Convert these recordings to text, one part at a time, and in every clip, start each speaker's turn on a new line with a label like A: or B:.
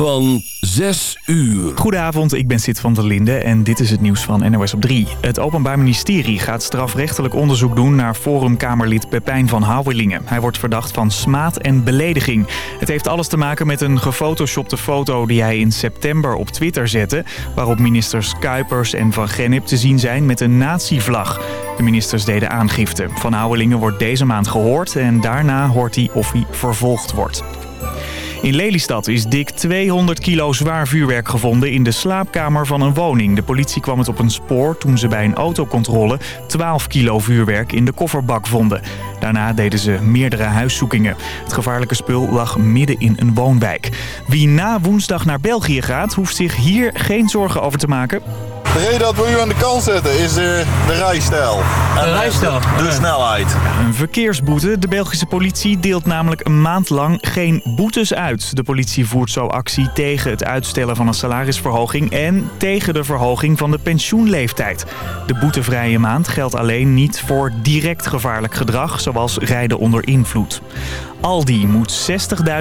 A: van 6 uur.
B: Goedenavond, ik ben Sid van der Linde en dit is het nieuws van NOS op 3. Het Openbaar Ministerie gaat strafrechtelijk onderzoek doen naar Forumkamerlid Pepijn van Houwelingen. Hij wordt verdacht van smaad en belediging. Het heeft alles te maken met een gefotoshopte foto die hij in september op Twitter zette... waarop ministers Kuipers en Van Gennip te zien zijn met een nazi-vlag. De ministers deden aangifte. Van Houwelingen wordt deze maand gehoord en daarna hoort hij of hij vervolgd wordt. In Lelystad is dik 200 kilo zwaar vuurwerk gevonden in de slaapkamer van een woning. De politie kwam het op een spoor toen ze bij een autocontrole 12 kilo vuurwerk in de kofferbak vonden. Daarna deden ze meerdere huiszoekingen. Het gevaarlijke spul lag midden in een woonwijk. Wie na woensdag naar België gaat, hoeft zich hier geen zorgen over te maken.
C: De reden dat we u aan de kant zetten is de, de rijstijl. En
D: De rijstijl?
C: De snelheid.
B: Een verkeersboete. De Belgische politie deelt namelijk een maand lang geen boetes uit. De politie voert zo actie tegen het uitstellen van een salarisverhoging... en tegen de verhoging van de pensioenleeftijd. De boetevrije maand geldt alleen niet voor direct gevaarlijk gedrag... zoals rijden onder invloed. Aldi moet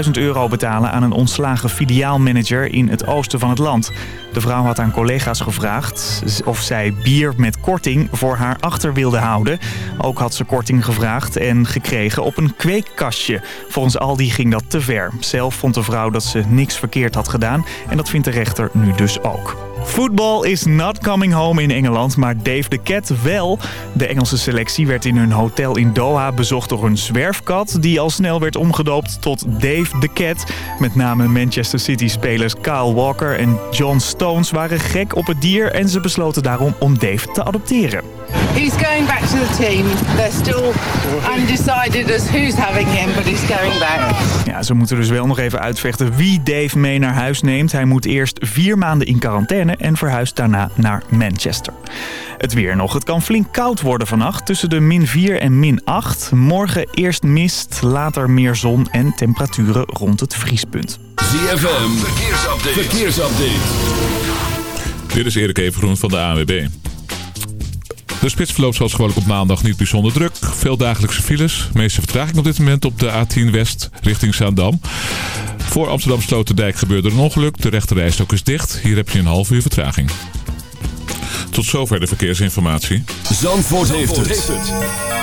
B: 60.000 euro betalen aan een ontslagen filiaalmanager in het oosten van het land. De vrouw had aan collega's gevraagd of zij bier met korting voor haar achter wilde houden. Ook had ze korting gevraagd en gekregen op een kweekkastje. Volgens Aldi ging dat te ver. Zelf vond de vrouw dat ze niks verkeerd had gedaan en dat vindt de rechter nu dus ook. Voetbal is not coming home in Engeland, maar Dave de Cat wel. De Engelse selectie werd in hun hotel in Doha bezocht door een zwerfkat... die al snel werd omgedoopt tot Dave de Cat. Met name Manchester City-spelers Kyle Walker en John Stones waren gek op het dier... en ze besloten daarom om Dave te adopteren.
E: He's going back to the team. They're still undecided as who's having him, but he's going back.
B: Ja, ze moeten dus wel nog even uitvechten wie Dave mee naar huis neemt. Hij moet eerst vier maanden in quarantaine en verhuist daarna naar Manchester. Het weer nog. Het kan flink koud worden vannacht tussen de min 4 en min 8. Morgen eerst mist, later meer zon en temperaturen rond het vriespunt.
A: ZFM, verkeersupdate. verkeersupdate.
F: Dit is Erik Evengroen van de ANWB. De spits verloopt zoals gewoonlijk op maandag niet bijzonder druk. Veel dagelijkse files. De meeste vertraging op dit moment op de A10 West richting Zaandam. Voor Amsterdam Sloterdijk gebeurde er een ongeluk. De rechterrijstok is dicht. Hier heb je een half uur vertraging. Tot zover de verkeersinformatie.
A: Zandvoort, heeft, het.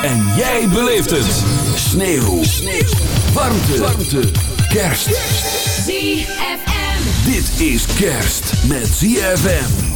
A: En jij beleeft het. Sneeuw. Sneeuw. Warmte. Warmte. Kerst.
G: ZFM.
A: Dit is kerst met ZFM.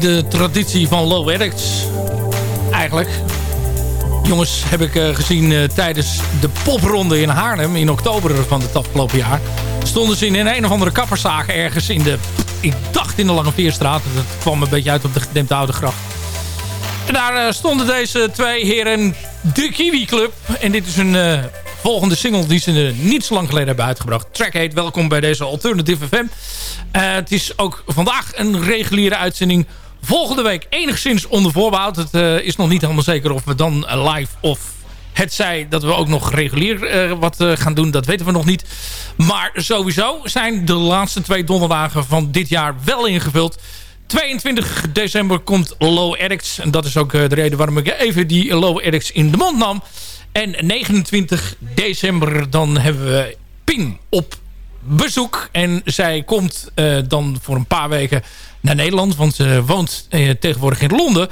D: De traditie van Low Addicts. Eigenlijk. Jongens heb ik uh, gezien uh, tijdens de popronde in Haarlem in oktober van het afgelopen jaar. Stonden ze in een, een of andere kapperszaak ergens in de... Ik dacht in de Lange Veerstraat. Dat kwam een beetje uit op de gedempte Oude Gracht. En daar uh, stonden deze twee heren de Kiwi Club. En dit is een volgende single die ze niet zo lang geleden hebben uitgebracht. Track heet Welkom bij deze Alternative FM. het is ook vandaag een reguliere uitzending Volgende week enigszins onder voorbehoud. Het uh, is nog niet helemaal zeker of we dan uh, live of het zij dat we ook nog regulier uh, wat gaan doen. Dat weten we nog niet. Maar sowieso zijn de laatste twee donderdagen van dit jaar wel ingevuld. 22 december komt Low Addicts. En dat is ook de reden waarom ik even die Low Addicts in de mond nam. En 29 december dan hebben we Ping op bezoek. En zij komt dan voor een paar weken naar Nederland. Want ze woont eh, tegenwoordig in Londen.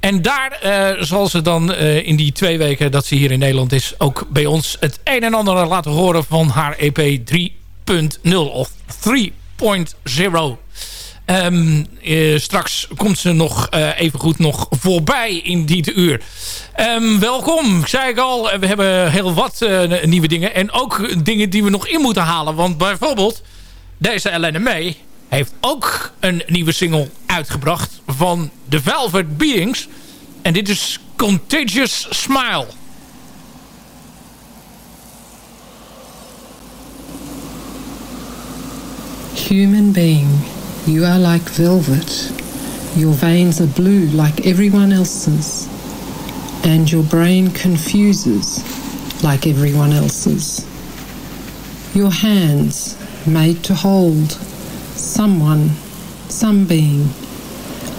D: En daar uh, zal ze dan in die twee weken dat ze hier in Nederland is... ook bij ons het een en ander laten horen van haar EP 3.0 of 3.0. Um, uh, straks komt ze nog even goed nog voorbij in dit uur. Um, welkom, zei ik al. We hebben heel wat nieuwe dingen. En ook dingen die we nog in moeten halen. Want bijvoorbeeld deze Elena May heeft ook een nieuwe single uitgebracht van The Velvet Beings. En dit is Contagious Smile.
G: Human being, you are like velvet. Your veins are blue like everyone else's. And your brain confuses like everyone else's. Your hands, made to hold, someone, some being,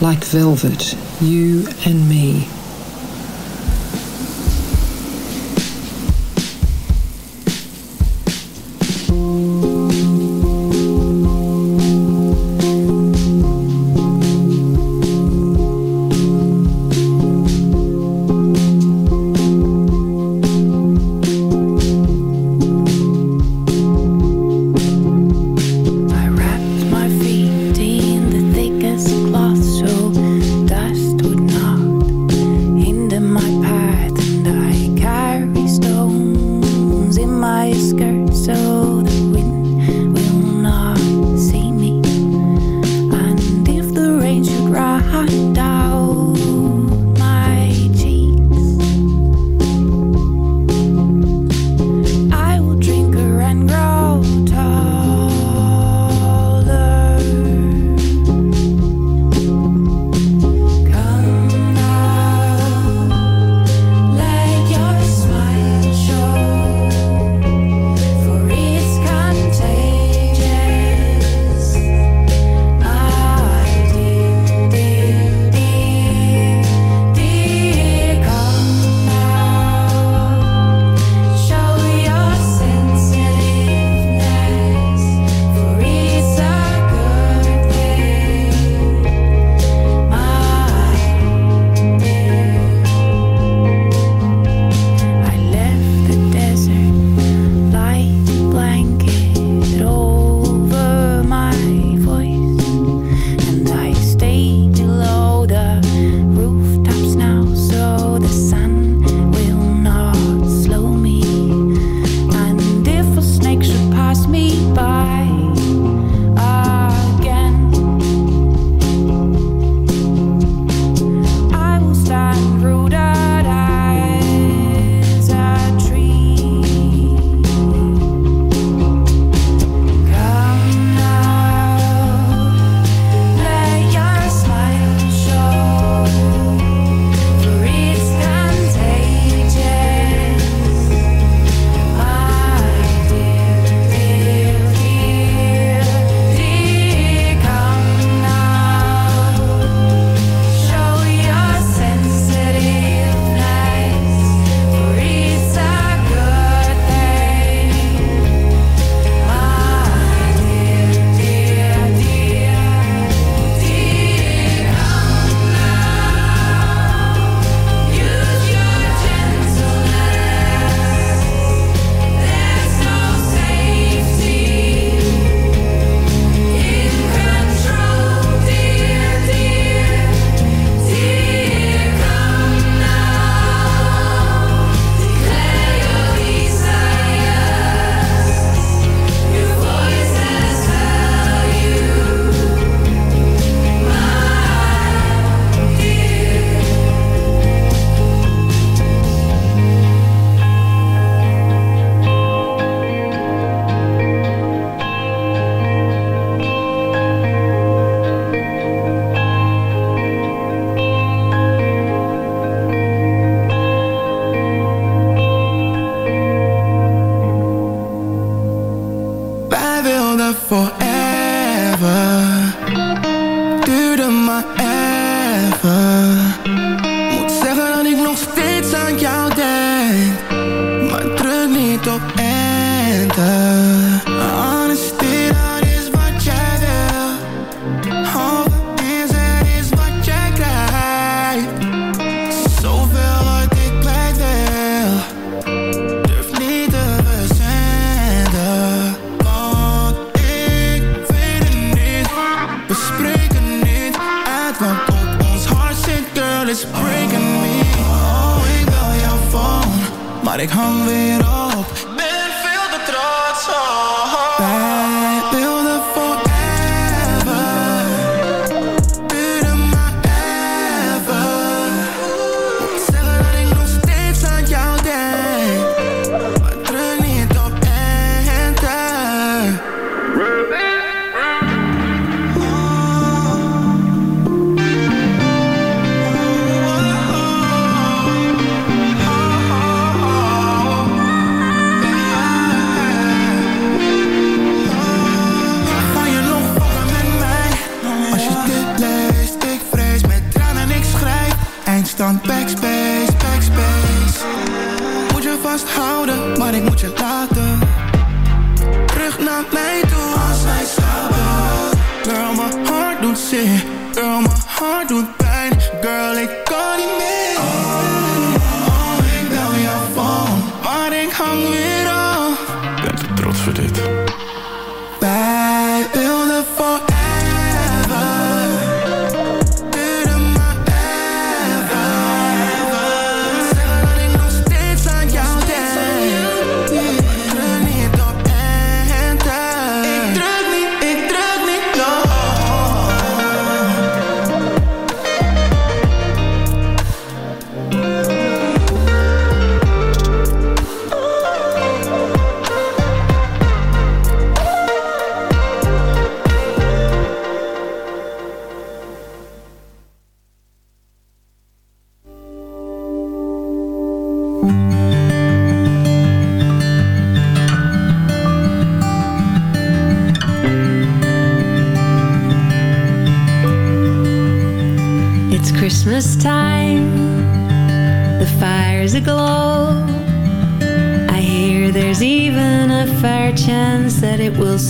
G: like velvet, you and me.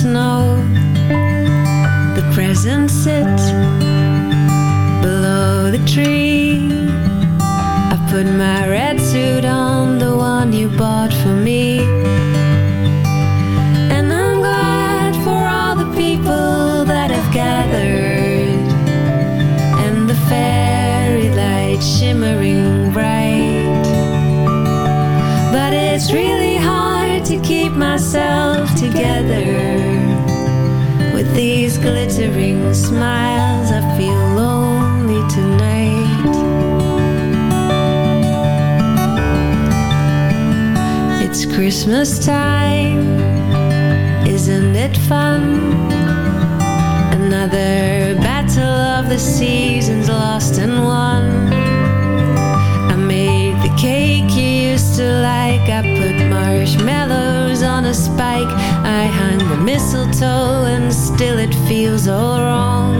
H: snow. The presents sit below the tree. I put my red suit on, the one you bought for me. And I'm glad for all the people that have gathered. And the fairy light shimmering bright. But it's really hard to keep myself together glittering smiles. I feel lonely tonight. It's Christmas time, isn't it fun? Another battle of the seasons lost and won. I made the cake you used to like. I put marshmallows on a spike. I hung the mistletoe and still it feels all wrong.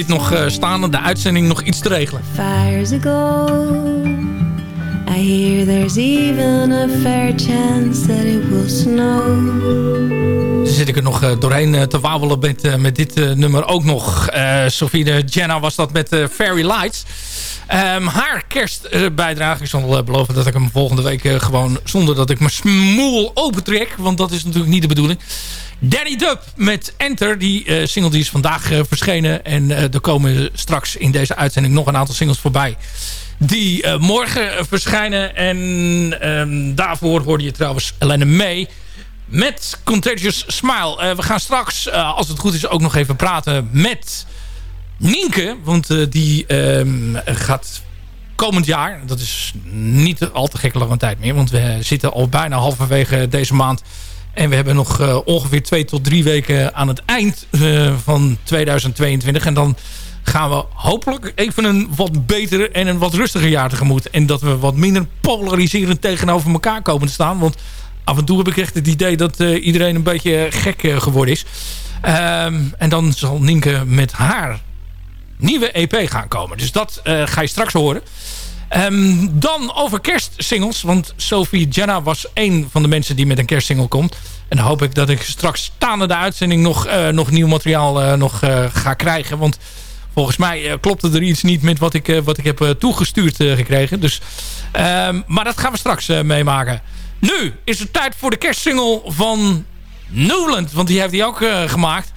D: zit nog uh, staan, de uitzending nog iets te regelen.
H: Fires ago, I hear there's even a fair chance that it will snow
D: zit ik er nog eh, doorheen eh, te wabelen met, met dit nummer ook nog. Uh, Sophie de Jenna was dat met Fairy Lights. Um, haar kerstbijdrage, ik zal beloven dat ik hem volgende week gewoon... zonder dat ik mijn smoel opentrek, want dat is natuurlijk niet de bedoeling... Danny Dub met Enter. Die single die is vandaag verschenen. En er komen straks in deze uitzending nog een aantal singles voorbij die uh, morgen verschijnen. En um, daarvoor hoorde je trouwens Elena May met Contagious Smile. Uh, we gaan straks, uh, als het goed is, ook nog even praten met Nienke. Want die um, gaat komend jaar, dat is niet al te gekke lange tijd meer. Want we zitten al bijna halverwege deze maand. En we hebben nog ongeveer twee tot drie weken aan het eind van 2022. En dan gaan we hopelijk even een wat beter en een wat rustiger jaar tegemoet. En dat we wat minder polariserend tegenover elkaar komen te staan. Want af en toe heb ik echt het idee dat uh, iedereen een beetje gek geworden is. Um, en dan zal Nienke met haar nieuwe EP gaan komen. Dus dat ga je straks horen. Um, dan over kerstsingles. Want Sophie Jenna was een van de mensen die met een kerstsingle komt. En dan hoop ik dat ik straks staande de uitzending nog, nog nieuw materiaal nog, ga krijgen. Want volgens mij klopte er iets niet met wat ik, wat ik heb toegestuurd gekregen. Dus, ehm, maar dat gaan we straks meemaken. Nu is het tijd voor de kerstsingle van Newland. Want die heeft hij ook gemaakt.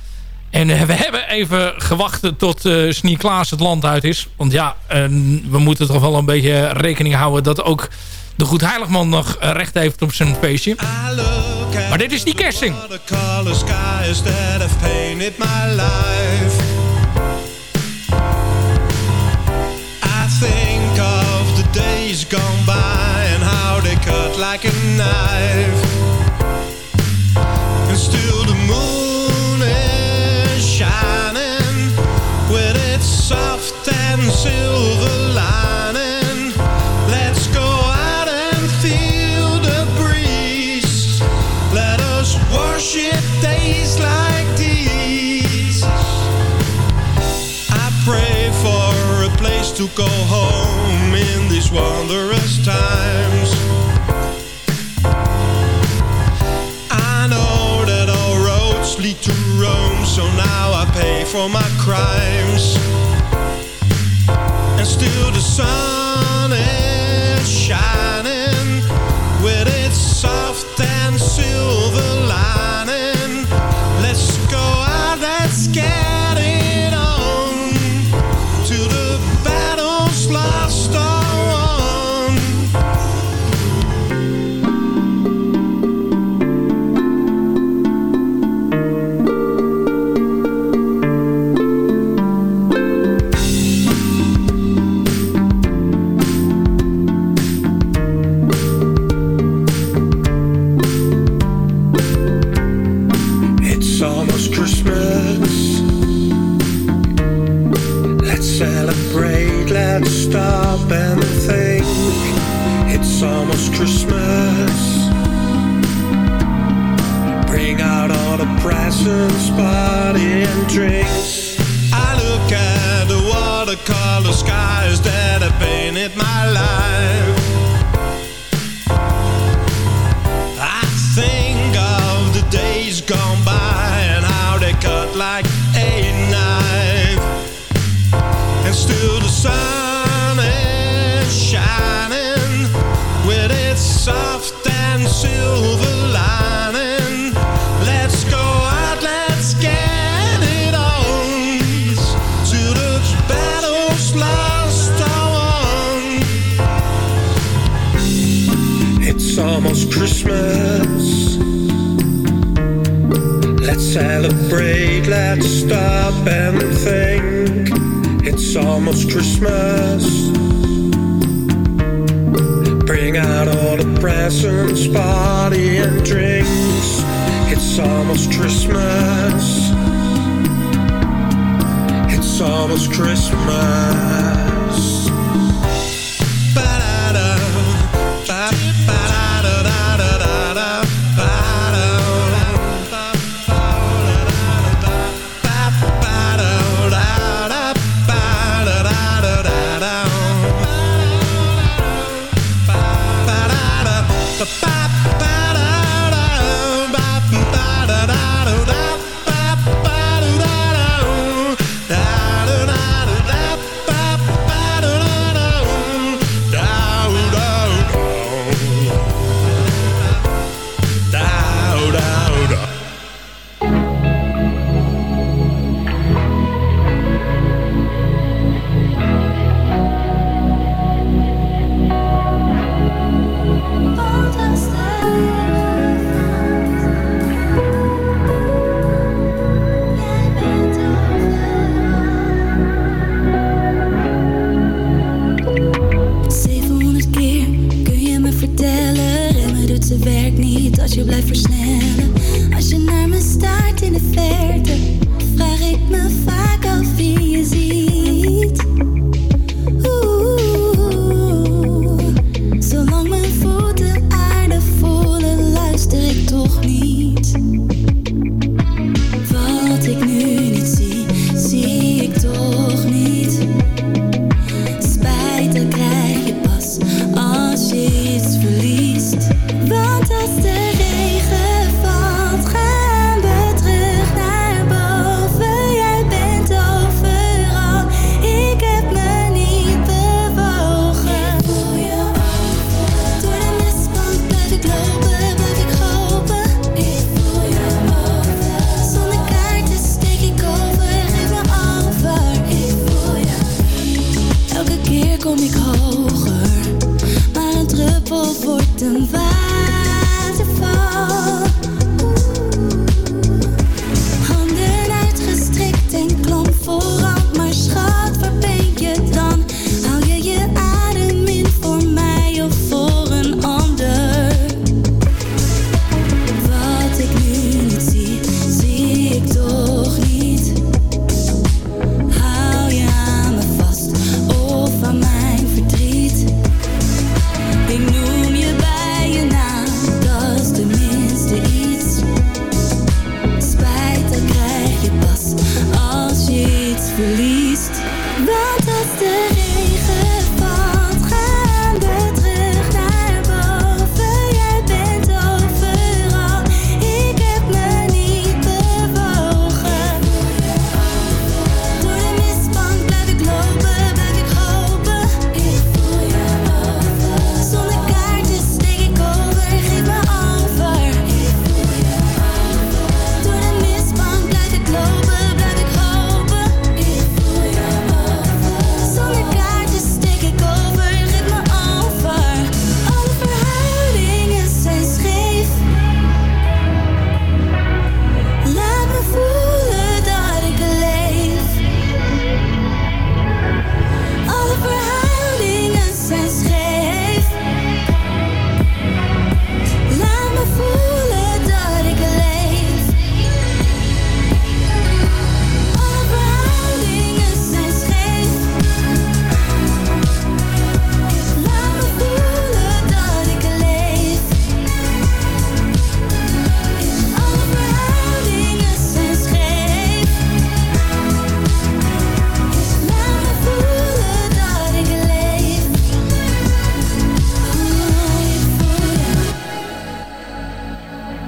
D: En we hebben even gewacht tot uh, Sneak Klaas het land uit is. Want ja, we moeten toch wel een beetje rekening houden... dat ook de Goed Heiligman nog recht heeft op zijn feestje. Maar dit is die kerstsing.
I: think of the days gone by and how they cut like a knife. To go home in these wondrous times. I know that all roads lead to Rome, so now I pay for my crimes. And still the sun is shining with its soft and silver lining. Let's go out, let's get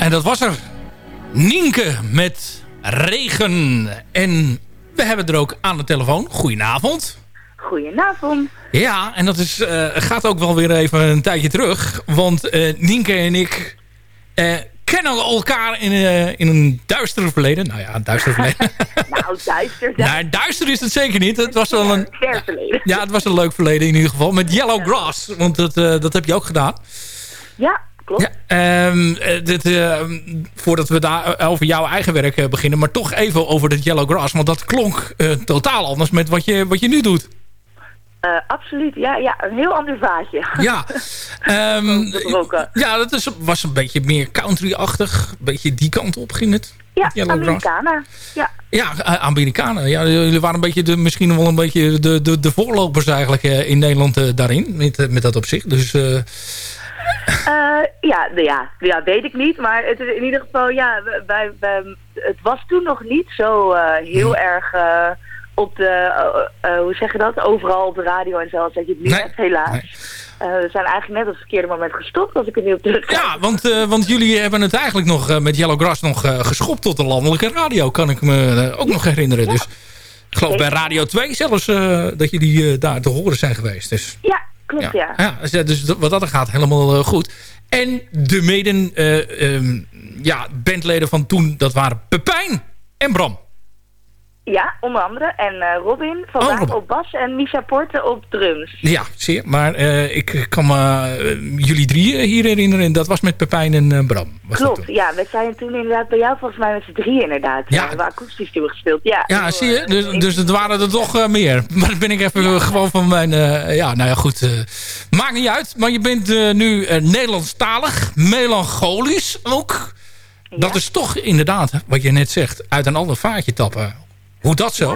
J: En dat
D: was er. Nienke met regen. En we hebben er ook aan de telefoon. Goedenavond.
K: Goedenavond.
D: Ja, en dat is, eh, gaat ook wel weer even een tijdje terug. Want eh, Nienke en ik eh, kennen elkaar in, in een duister verleden. Nou ja, een duister verleden.
K: Nou, duister.
D: nou, duister is het zeker niet. Het was wel een...
K: Ver verleden.
D: Ja, het was een leuk verleden in ieder geval. Met Yellow Grass. Want dat, dat heb je ook gedaan.
K: Ja, klopt.
D: Ja, ehm, eh, dit, eh, voordat we daar over jouw eigen werk eh, beginnen. Maar toch even over dat Yellow Grass. Want dat klonk eh, totaal anders met wat je, wat je nu doet.
K: Eh, absoluut, ja, ja, een heel ander vaatje.
D: Ja, Ehm,
K: Roken.
D: ja dat is, was een beetje meer country-achtig. Een beetje die kant op ging het.
K: Ja,
D: Yellow Grass.
K: Amerikanen. Ja.
D: Ja, eh, Amerikanen. Ja, jullie waren een beetje de, misschien wel een beetje de, de, de voorlopers eigenlijk eh, in Nederland eh, daarin. Met, eh, met dat op zich. Dus eh,
K: ja, nou ja, ja, weet ik niet. Maar het is in ieder geval, ja, wij, het was toen nog niet zo eh, heel erg eh, op de, hoe zeg je dat, overal op de radio en zo, als dat je het nu
D: Nee.
K: hebt, helaas. We zijn eigenlijk net op het verkeerde moment gestopt, als ik er nu op terug
D: ja, want, want jullie hebben het eigenlijk nog met Yellow Grass nog geschopt tot de landelijke radio. Kan ik me ook nog herinneren. Dus ik geloof bij Radio 2 zelfs dat jullie daar te horen zijn geweest. Dus
K: Ja, klopt, ja.
D: Ja, dus, dus wat dat er gaat, helemaal eh, goed. En de meden eh, ehm, ja, bandleden van toen, dat waren Pepijn en Bram.
K: Ja, onder andere. En eh, Robin van
D: Oh, Robin.
K: op bas en Misha Porte op drums.
D: Ja, zeer. Maar eh, ik kan me eh, jullie drie hier herinneren. En dat was met Pepijn en Bram. Was
K: Klopt, ja. We zijn toen inderdaad bij jou volgens mij met z'n drie inderdaad.
D: Ja.
K: We hebben akoestisch toegespeeld, ja.
D: Ja, zie je? Dus, dus het waren er toch meer. Maar dan ben ik even gewoon van mijn... ja, nou ja, goed. maakt niet uit. Maar je bent nu Nederlandstalig. Melancholisch ook. Dat is toch inderdaad, wat je net zegt, uit een ander vaatje tappen. Hoe dat zo?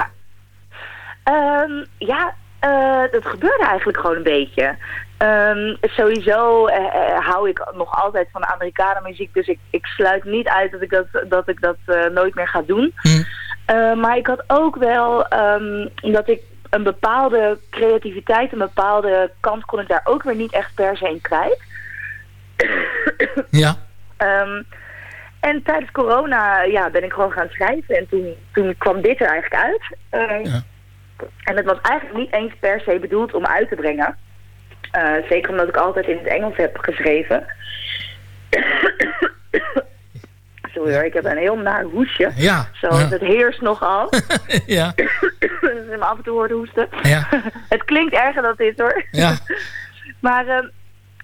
K: Ehm, ja, eh, dat gebeurde eigenlijk gewoon een beetje. Ehm, sowieso eh, eh, hou ik nog altijd van Amerikanen muziek, dus ik, ik sluit niet uit dat ik dat, dat, ik dat nooit meer ga doen. Eh, maar ik had ook wel ehm, dat ik een bepaalde creativiteit, een bepaalde kant kon ik daar ook weer niet echt per se in kwijt.
D: Ja.
K: Ehm, en tijdens corona ja, ben ik gewoon gaan schrijven. En toen, toen kwam dit er eigenlijk uit. Ehm, En het was eigenlijk niet eens per se bedoeld om uit te brengen. Eh, zeker omdat ik altijd in het Engels heb geschreven. Sorry hoor, ik heb een heel naar hoesje.
D: Ja.
K: Zoals
D: ja.
K: het heerst nogal.
D: ja.
K: je me af en toe hoort hoesten.
D: Ja.
K: het klinkt erger dan is hoor.
D: Ja.
K: maar ehm,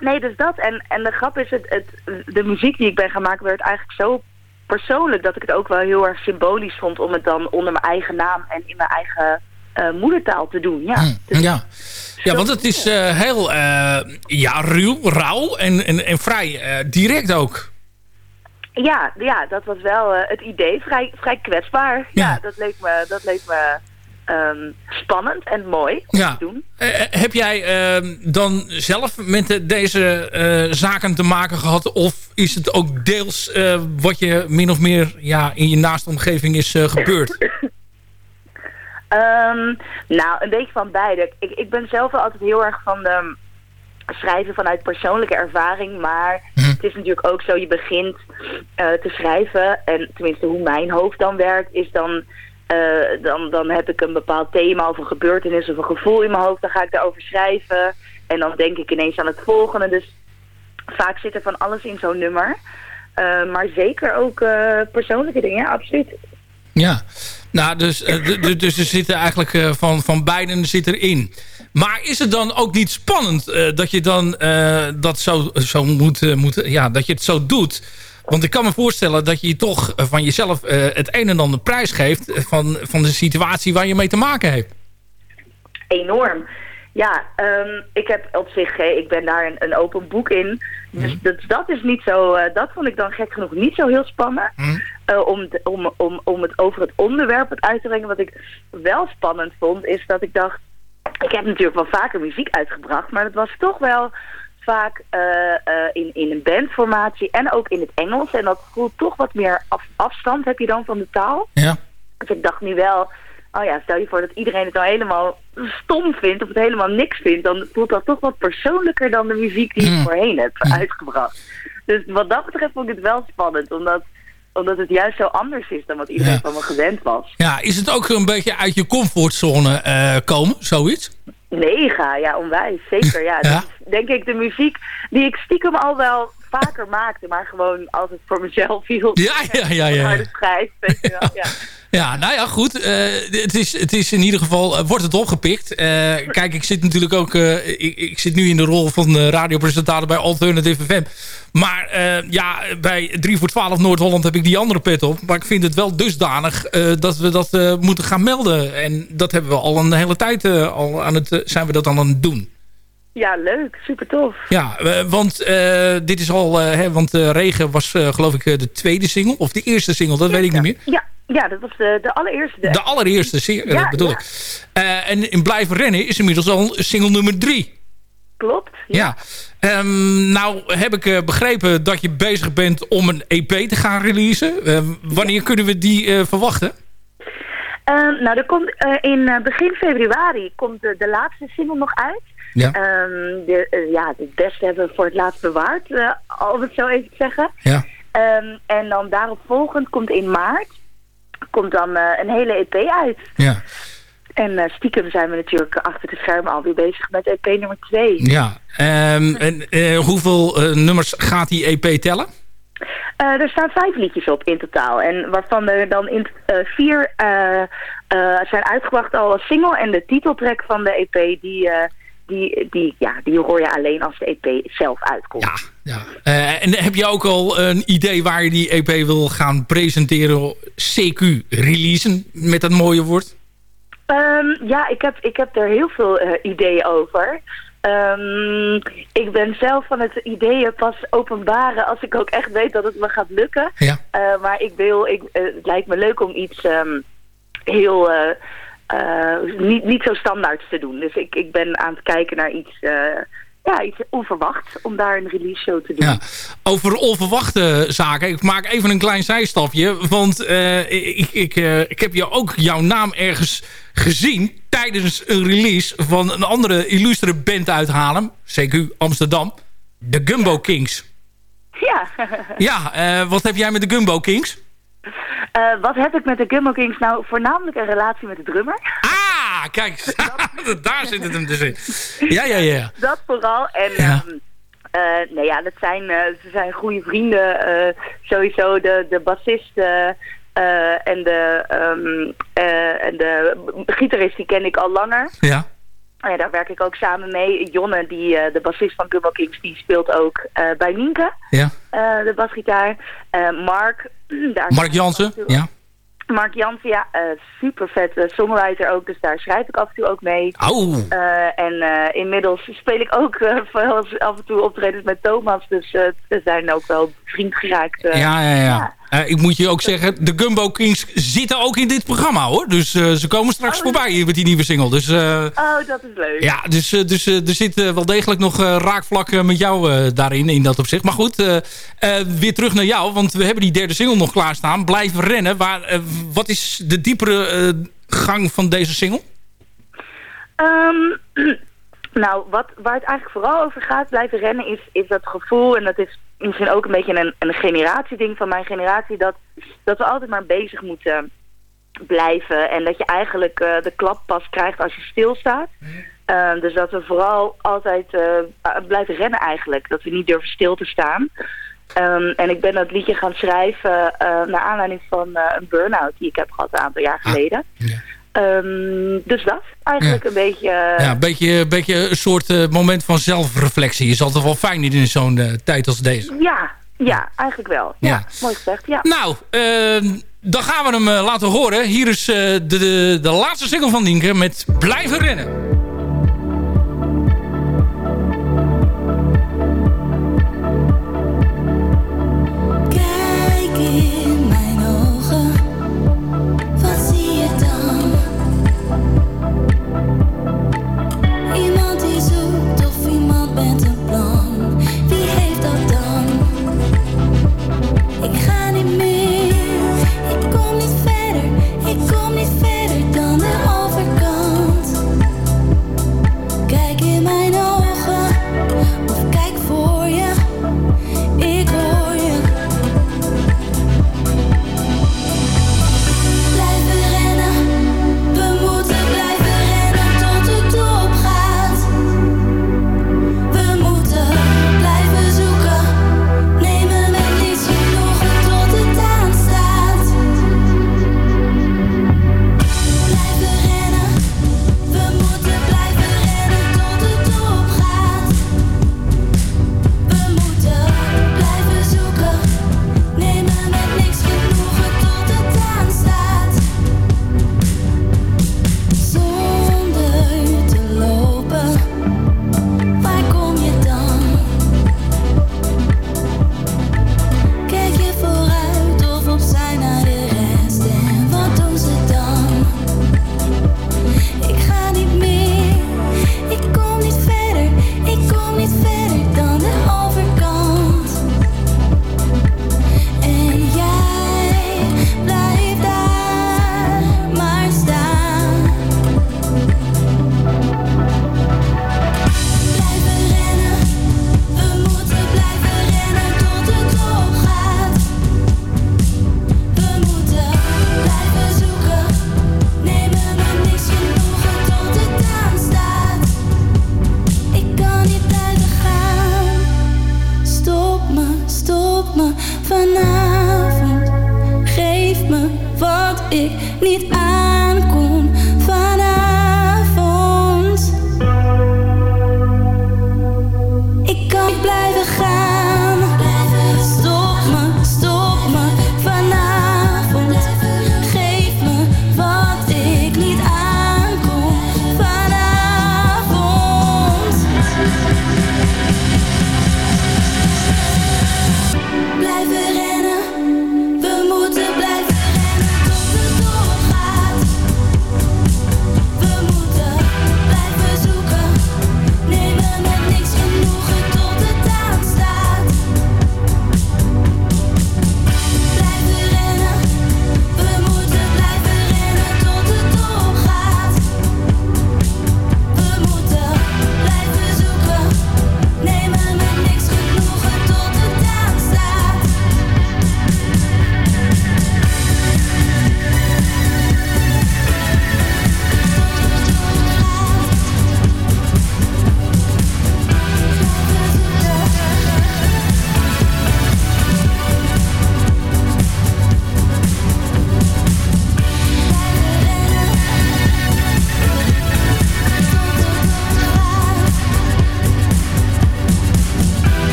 K: nee, dus dat. En, en de grap is, het, het, de muziek die ik ben gaan maken werd eigenlijk zo persoonlijk dat ik het ook wel heel erg symbolisch vond om het dan onder mijn eigen naam en in mijn eigen eh, moedertaal te doen. Ja. Dus
D: Ja. ja, want het is eh, heel eh, ja, ruw, rauw en, en, en vrij direct ook.
K: Ja, ja, dat was wel het idee. Vrij, vrij kwetsbaar. Ja, dat leek me, dat leek me ehm, spannend en mooi om
D: Ja.
K: te doen.
D: Eh, eh, heb jij eh, dan zelf met de- deze eh, zaken te maken gehad? Of is het ook deels wat je min of meer ja, in je naaste omgeving is gebeurd?
K: Ehm, nou, een beetje van beide. Ik, ik ben zelf wel altijd heel erg van de schrijven vanuit persoonlijke ervaring. Maar het is natuurlijk ook zo, je begint te schrijven. En tenminste, hoe mijn hoofd dan werkt, is dan... eh, dan, dan heb ik een bepaald thema of een gebeurtenis of een gevoel in mijn hoofd. Dan ga ik daarover schrijven. En dan denk ik ineens aan het volgende. Dus vaak zit er van alles in zo'n nummer. Eh, maar zeker ook eh, persoonlijke dingen, ja, absoluut.
D: Ja, nou, dus, dus er zitten eigenlijk van, van beiden zit erin. Maar is het dan ook niet spannend dat je dan dat zo, zo moet, moet, ja, dat je het zo doet? Want ik kan me voorstellen dat je toch eh, van jezelf eh, het een en ander prijs geeft eh, van, van de situatie waar je mee te maken hebt.
K: enorm. Ja, ehm, ik heb op zich, eh, ik ben daar een, een open boek in. Dus dat, dat is niet zo, dat vond ik dan gek genoeg niet zo heel spannend. eh, om, de- om, om, om het over het onderwerp het uit te brengen. Wat ik wel spannend vond, is dat ik dacht, ik heb natuurlijk wel vaker muziek uitgebracht, maar dat was toch wel vaak eh, eh, in, in een bandformatie en ook in het Engels. En dat voelt toch wat meer af, afstand heb je dan van de taal.
D: Ja.
K: Dus ik dacht nu wel, oh ja, stel je voor dat iedereen het nou helemaal stom vindt of het helemaal niks vindt, dan voelt dat toch wat persoonlijker dan de muziek die ik voorheen heb uitgebracht. Dus wat dat betreft vond ik het wel spannend, omdat, omdat het juist zo anders is dan wat iedereen
D: Ja.
K: van me gewend was.
D: Ja, is het ook een beetje uit je comfortzone eh, komen, zoiets?
K: Mega, ja, onwijs. Zeker, ja.
D: Ja.
K: Dat is denk ik de muziek die ik stiekem al wel vaker maakte, maar gewoon altijd voor mezelf hield.
D: Ja, ja, ja, ja.
K: Harde schrijf, weet je wel. Ja.
D: Ja, nou ja, goed. Eh, het, is, het is in ieder geval, eh, wordt het opgepikt. Eh, kijk, ik zit natuurlijk ook, ik, ik zit nu in de rol van radiopresentator bij Alternative FM. Maar ja, bij 3 voor 12 Noord-Holland heb ik die andere pet op. Maar ik vind het wel dusdanig dat we dat moeten gaan melden. En dat hebben we al een hele tijd al aan het, zijn we dat al aan het doen.
K: ja, leuk. Super tof.
D: Ja, want dit is al, hè, want Regen was geloof ik de tweede single. Of de eerste single, dat weet ik niet meer.
K: Ja, ja dat was de, de allereerste.
D: De allereerste,
K: Ja,
D: bedoel
K: ja.
D: ik. Eh, en in Blijven Rennen is inmiddels al single nummer drie.
K: Klopt.
D: Ja. Ehm, nou heb ik eh, begrepen dat je bezig bent om een EP te gaan releasen. Eh, wanneer kunnen we die eh, verwachten?
K: Ehm, nou, er komt in begin februari komt de, de laatste single nog uit.
D: Ja.
K: Ehm, de, ja, het beste hebben we voor het laatst bewaard, eh, om het zo even zeggen.
D: Ja.
K: Ehm, en dan daarop volgend komt in maart komt dan eh, een hele EP uit.
D: Ja.
K: En eh, stiekem zijn we natuurlijk achter de schermen alweer bezig met EP nummer 2.
D: Ja. Ehm, en eh, hoeveel nummers gaat die EP tellen?
K: Er staan vijf liedjes op in totaal. En waarvan er dan in, vier zijn uitgebracht al als single. En de titeltrack van de EP, die, die, die, ja, die hoor je alleen als de EP zelf uitkomt.
D: Ja. Eh, en heb je ook al een idee waar je die EP wil gaan presenteren? CQ releasen met dat mooie woord?
K: Ehm, ja, ik heb, ik heb er heel veel eh, ideeën over. Ehm, ik ben zelf van het ideeën pas openbaren als ik ook echt weet dat het me gaat lukken.
D: Ja.
K: Eh, maar ik wil, ik, het lijkt me leuk om iets ehm, heel, eh, niet, niet zo standaards te doen. Dus ik, ik ben aan het kijken naar iets, eh, ja, iets onverwachts om daar een release show te doen.
D: Ja. Over onverwachte zaken. Ik maak even een klein zijstapje. Want eh, ik, ik, ik heb jou ook jouw naam ergens gezien... tijdens een release van een andere illustere band uit Haarlem. CQ Amsterdam. De Gumbo Kings.
K: Ja.
D: Ja, wat heb jij met de Gumbo Kings?
K: Eh, wat heb ik met de Gummo Kings? Nou, voornamelijk een relatie met de drummer.
D: Ah, kijk. Daar zit het hem dus in. Ja, ja, ja.
K: Dat vooral. En
D: Ja.
K: ehm, eh, nee, ja, dat zijn, eh, ze zijn goede vrienden. sowieso de, de bassist, en, de, eh, en de gitarist die ken ik al langer.
D: Ja.
K: Ja, daar werk ik ook samen mee. Jonne, die, eh, de bassist van Gumbo Kings, die speelt ook eh, bij Nienke.
D: Ja.
K: eh, de basgitaar. Mark. Daar
D: Mark Jansen, ja.
K: Mark Jansen, ja, super vette songwriter ook. Dus daar schrijf ik af en toe ook mee.
D: Oh.
K: Eh, en inmiddels speel ik ook af en toe optredens met Thomas. Dus we zijn ook wel vriend geraakt.
D: Ja, ja, ja. Eh, ik moet je ook zeggen, de Gumbo Kings zitten ook in dit programma hoor. Dus eh, ze komen straks voorbij met die nieuwe single. Dus eh,
K: Oh, dat is leuk.
D: ja, dus, dus er zit wel degelijk nog raakvlak met jou daarin, in dat opzicht. Maar goed, weer terug naar jou, want we hebben die derde single nog klaarstaan. Blijven rennen. Waar, wat is de diepere gang van deze single?
K: Ehm, nou, wat, waar het eigenlijk vooral over gaat, blijven rennen, is, is dat gevoel. En dat is misschien ook een beetje een, een generatieding van mijn generatie. Dat, dat we altijd maar bezig moeten blijven. En dat je eigenlijk eh, de klap pas krijgt als je stilstaat. Ehm, dus dat we vooral altijd eh, blijven rennen eigenlijk. Dat we niet durven stil te staan. Ehm, en ik ben dat liedje gaan schrijven naar aanleiding van een burn-out die ik heb gehad een aantal jaar geleden. Ehm, dus dat eigenlijk een beetje... eh,
D: ja, een beetje, beetje een soort eh, moment van zelfreflectie. Is altijd wel fijn in zo'n eh, tijd als deze.
K: Ja, ja, eigenlijk wel. Ja,
D: Ja.
K: mooi gezegd, ja.
D: Nou, ehm, dan gaan we hem laten horen. Hier is de, de, de laatste single van Nienke met Blijven Rennen.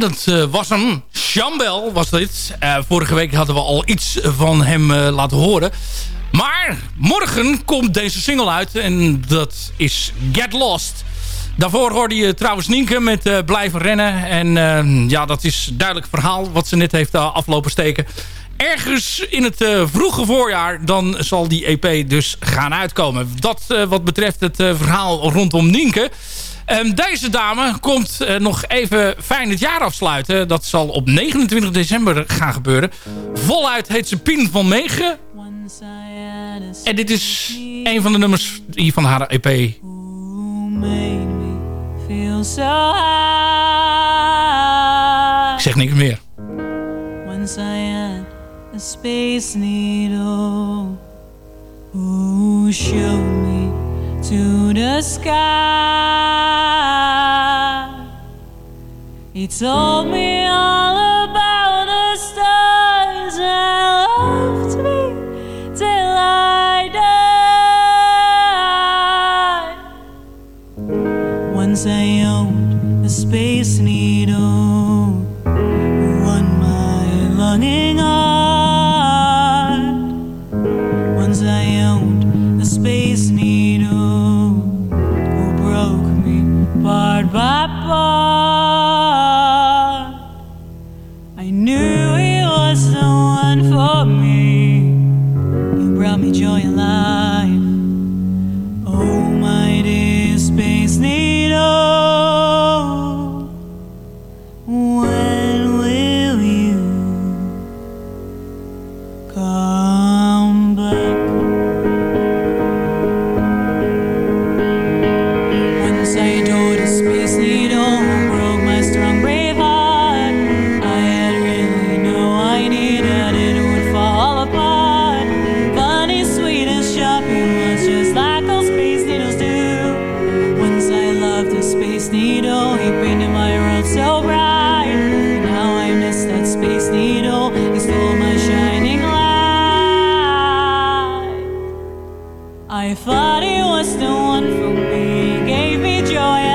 J: Dat
D: eh, was hem. Chambel was dit. Eh, vorige week hadden we al iets van hem eh, laten horen. Maar morgen komt deze single uit. En dat is Get Lost. Daarvoor hoorde je trouwens Nienke met Blijven Rennen. En ja, dat is duidelijk verhaal wat ze net heeft aflopen steken. Ergens in het vroege voorjaar dan zal die EP dus gaan uitkomen. Dat wat betreft het verhaal rondom Nienke... Ehm, deze dame komt eh, nog even fijn het jaar afsluiten. Dat zal op 29 december gaan gebeuren. Voluit heet ze Pien van 9. En dit is een van de nummers hier van haar EP. Ik zeg niks meer.
L: Once I had a space needle Who showed me to the sky. It's told me all he was the one for me, gave me joy.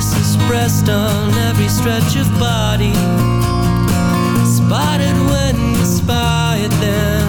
M: face expressed on every stretch of body. Spotted when you spy it
N: then.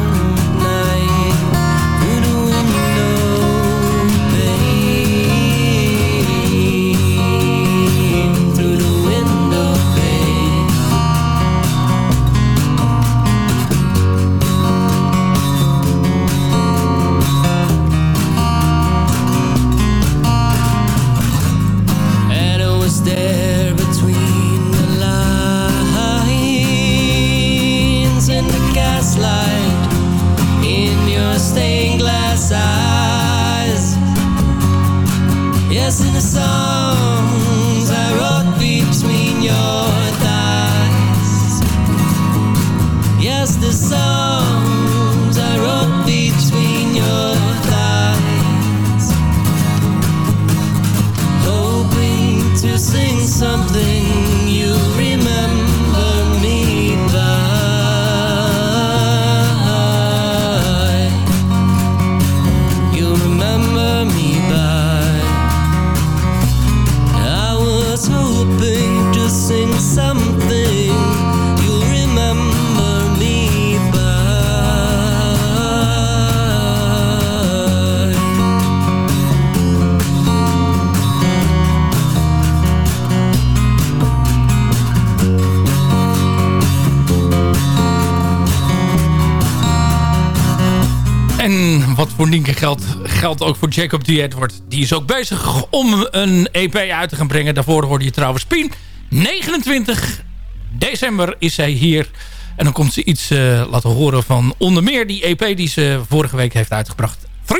N: voor geldt, ook voor Jacob D. Edward. Die is ook bezig om een EP uit te gaan brengen. Daarvoor hoorde je trouwens Pien. 29 december is zij hier. En dan komt ze iets eh, laten horen van onder meer die EP die ze vorige week heeft uitgebracht. 3.0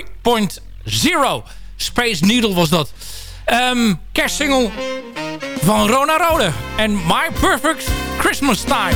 N: Space Needle was dat. Cash kerstsingle van Rona Rode. En My Perfect Christmas Time.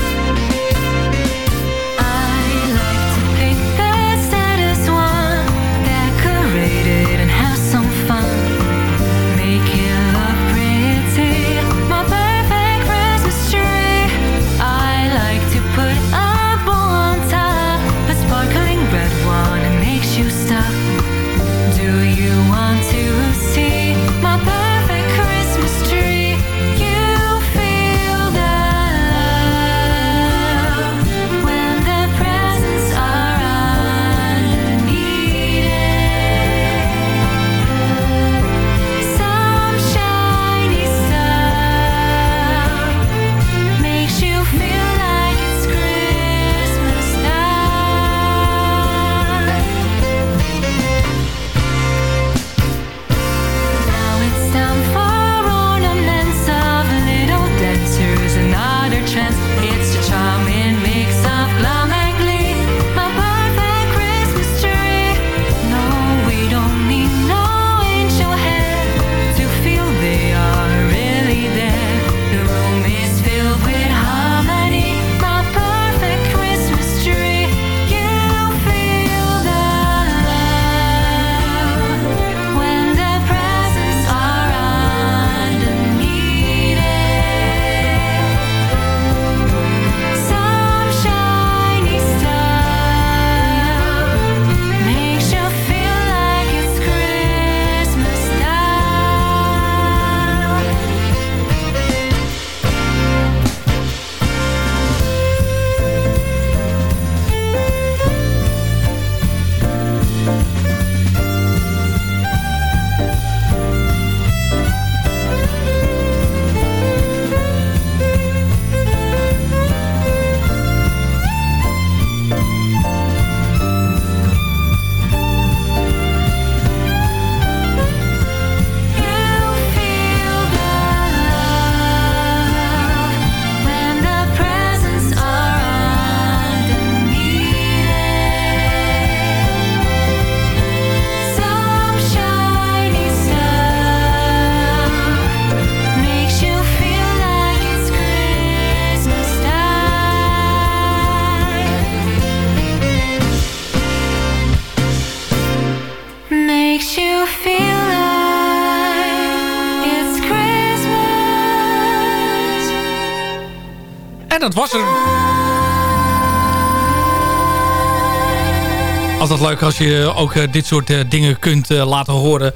D: Leuk als je ook eh, dit soort eh, dingen kunt eh, laten horen.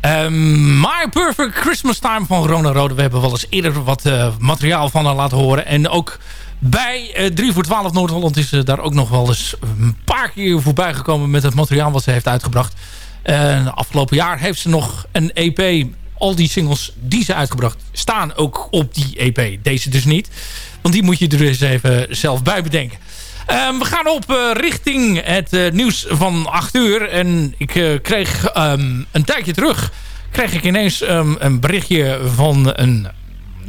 D: Um, My Perfect Christmas Time van Rona Rode. We hebben wel eens eerder wat materiaal van haar laten horen. En ook bij uh, 3 voor 12 Noord-Holland is ze daar ook nog wel eens een paar keer voorbij gekomen met het materiaal wat ze heeft uitgebracht. Afgelopen jaar heeft ze nog een EP. Al die singles die ze uitgebracht staan ook op die EP. Deze dus niet. Want die moet je er eens even zelf bij bedenken. Um, we gaan op uh, richting het uh, nieuws van 8 uur. En ik uh, kreeg um, een tijdje terug... kreeg ik ineens um, een berichtje van een...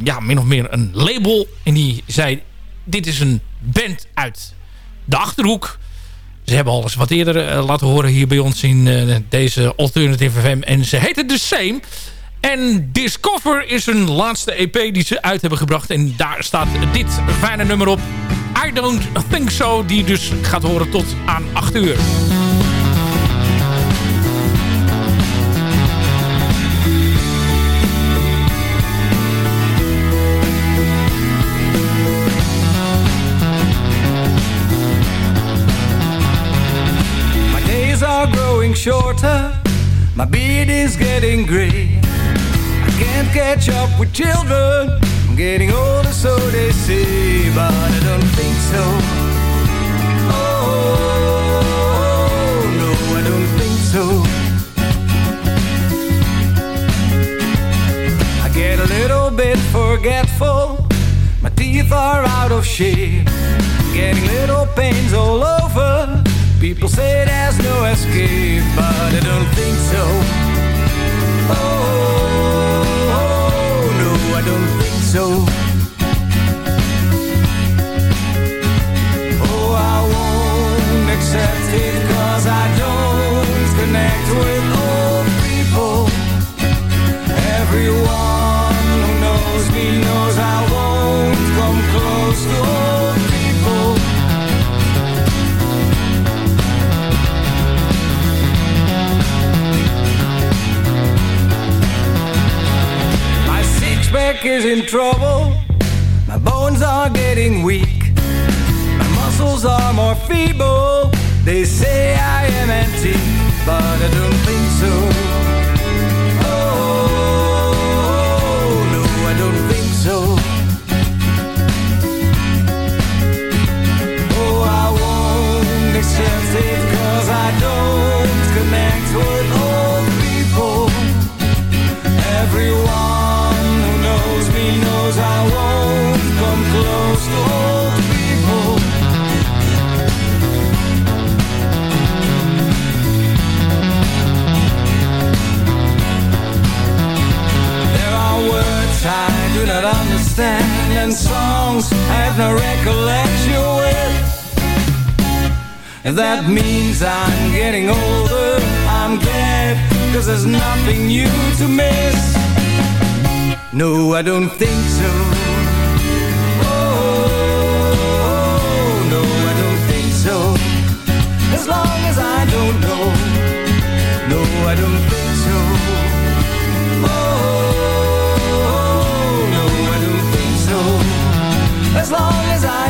D: ja, min of meer een label. En die zei... dit is een band uit de Achterhoek. Ze hebben alles wat eerder laten horen hier bij ons in deze Alternative FM. En ze heette The Same... En Discover is hun laatste EP die ze uit hebben gebracht. En daar staat dit fijne nummer op. I Don't Think So. Die dus gaat horen tot aan 8 uur.
O: My days are growing shorter. My beard is getting gray. I can't catch up with children. Getting older, so they say, but I don't think so. Oh, no, I don't think so. I get a little bit forgetful. My teeth are out of shape. I'm getting little pains all over. People say there's no escape, but I don't think so. Oh, so. Oh, I won't accept it cause I don't connect with old people. Everyone is in trouble. My bones are getting weak. My muscles are more feeble. They say I am antique, but I that means I'm getting older, I'm glad, cause there's nothing new to miss. No, I don't think so. Oh, no, I don't think so. As long as I don't know. No, I don't think so. Oh, no, I don't think so. As long as I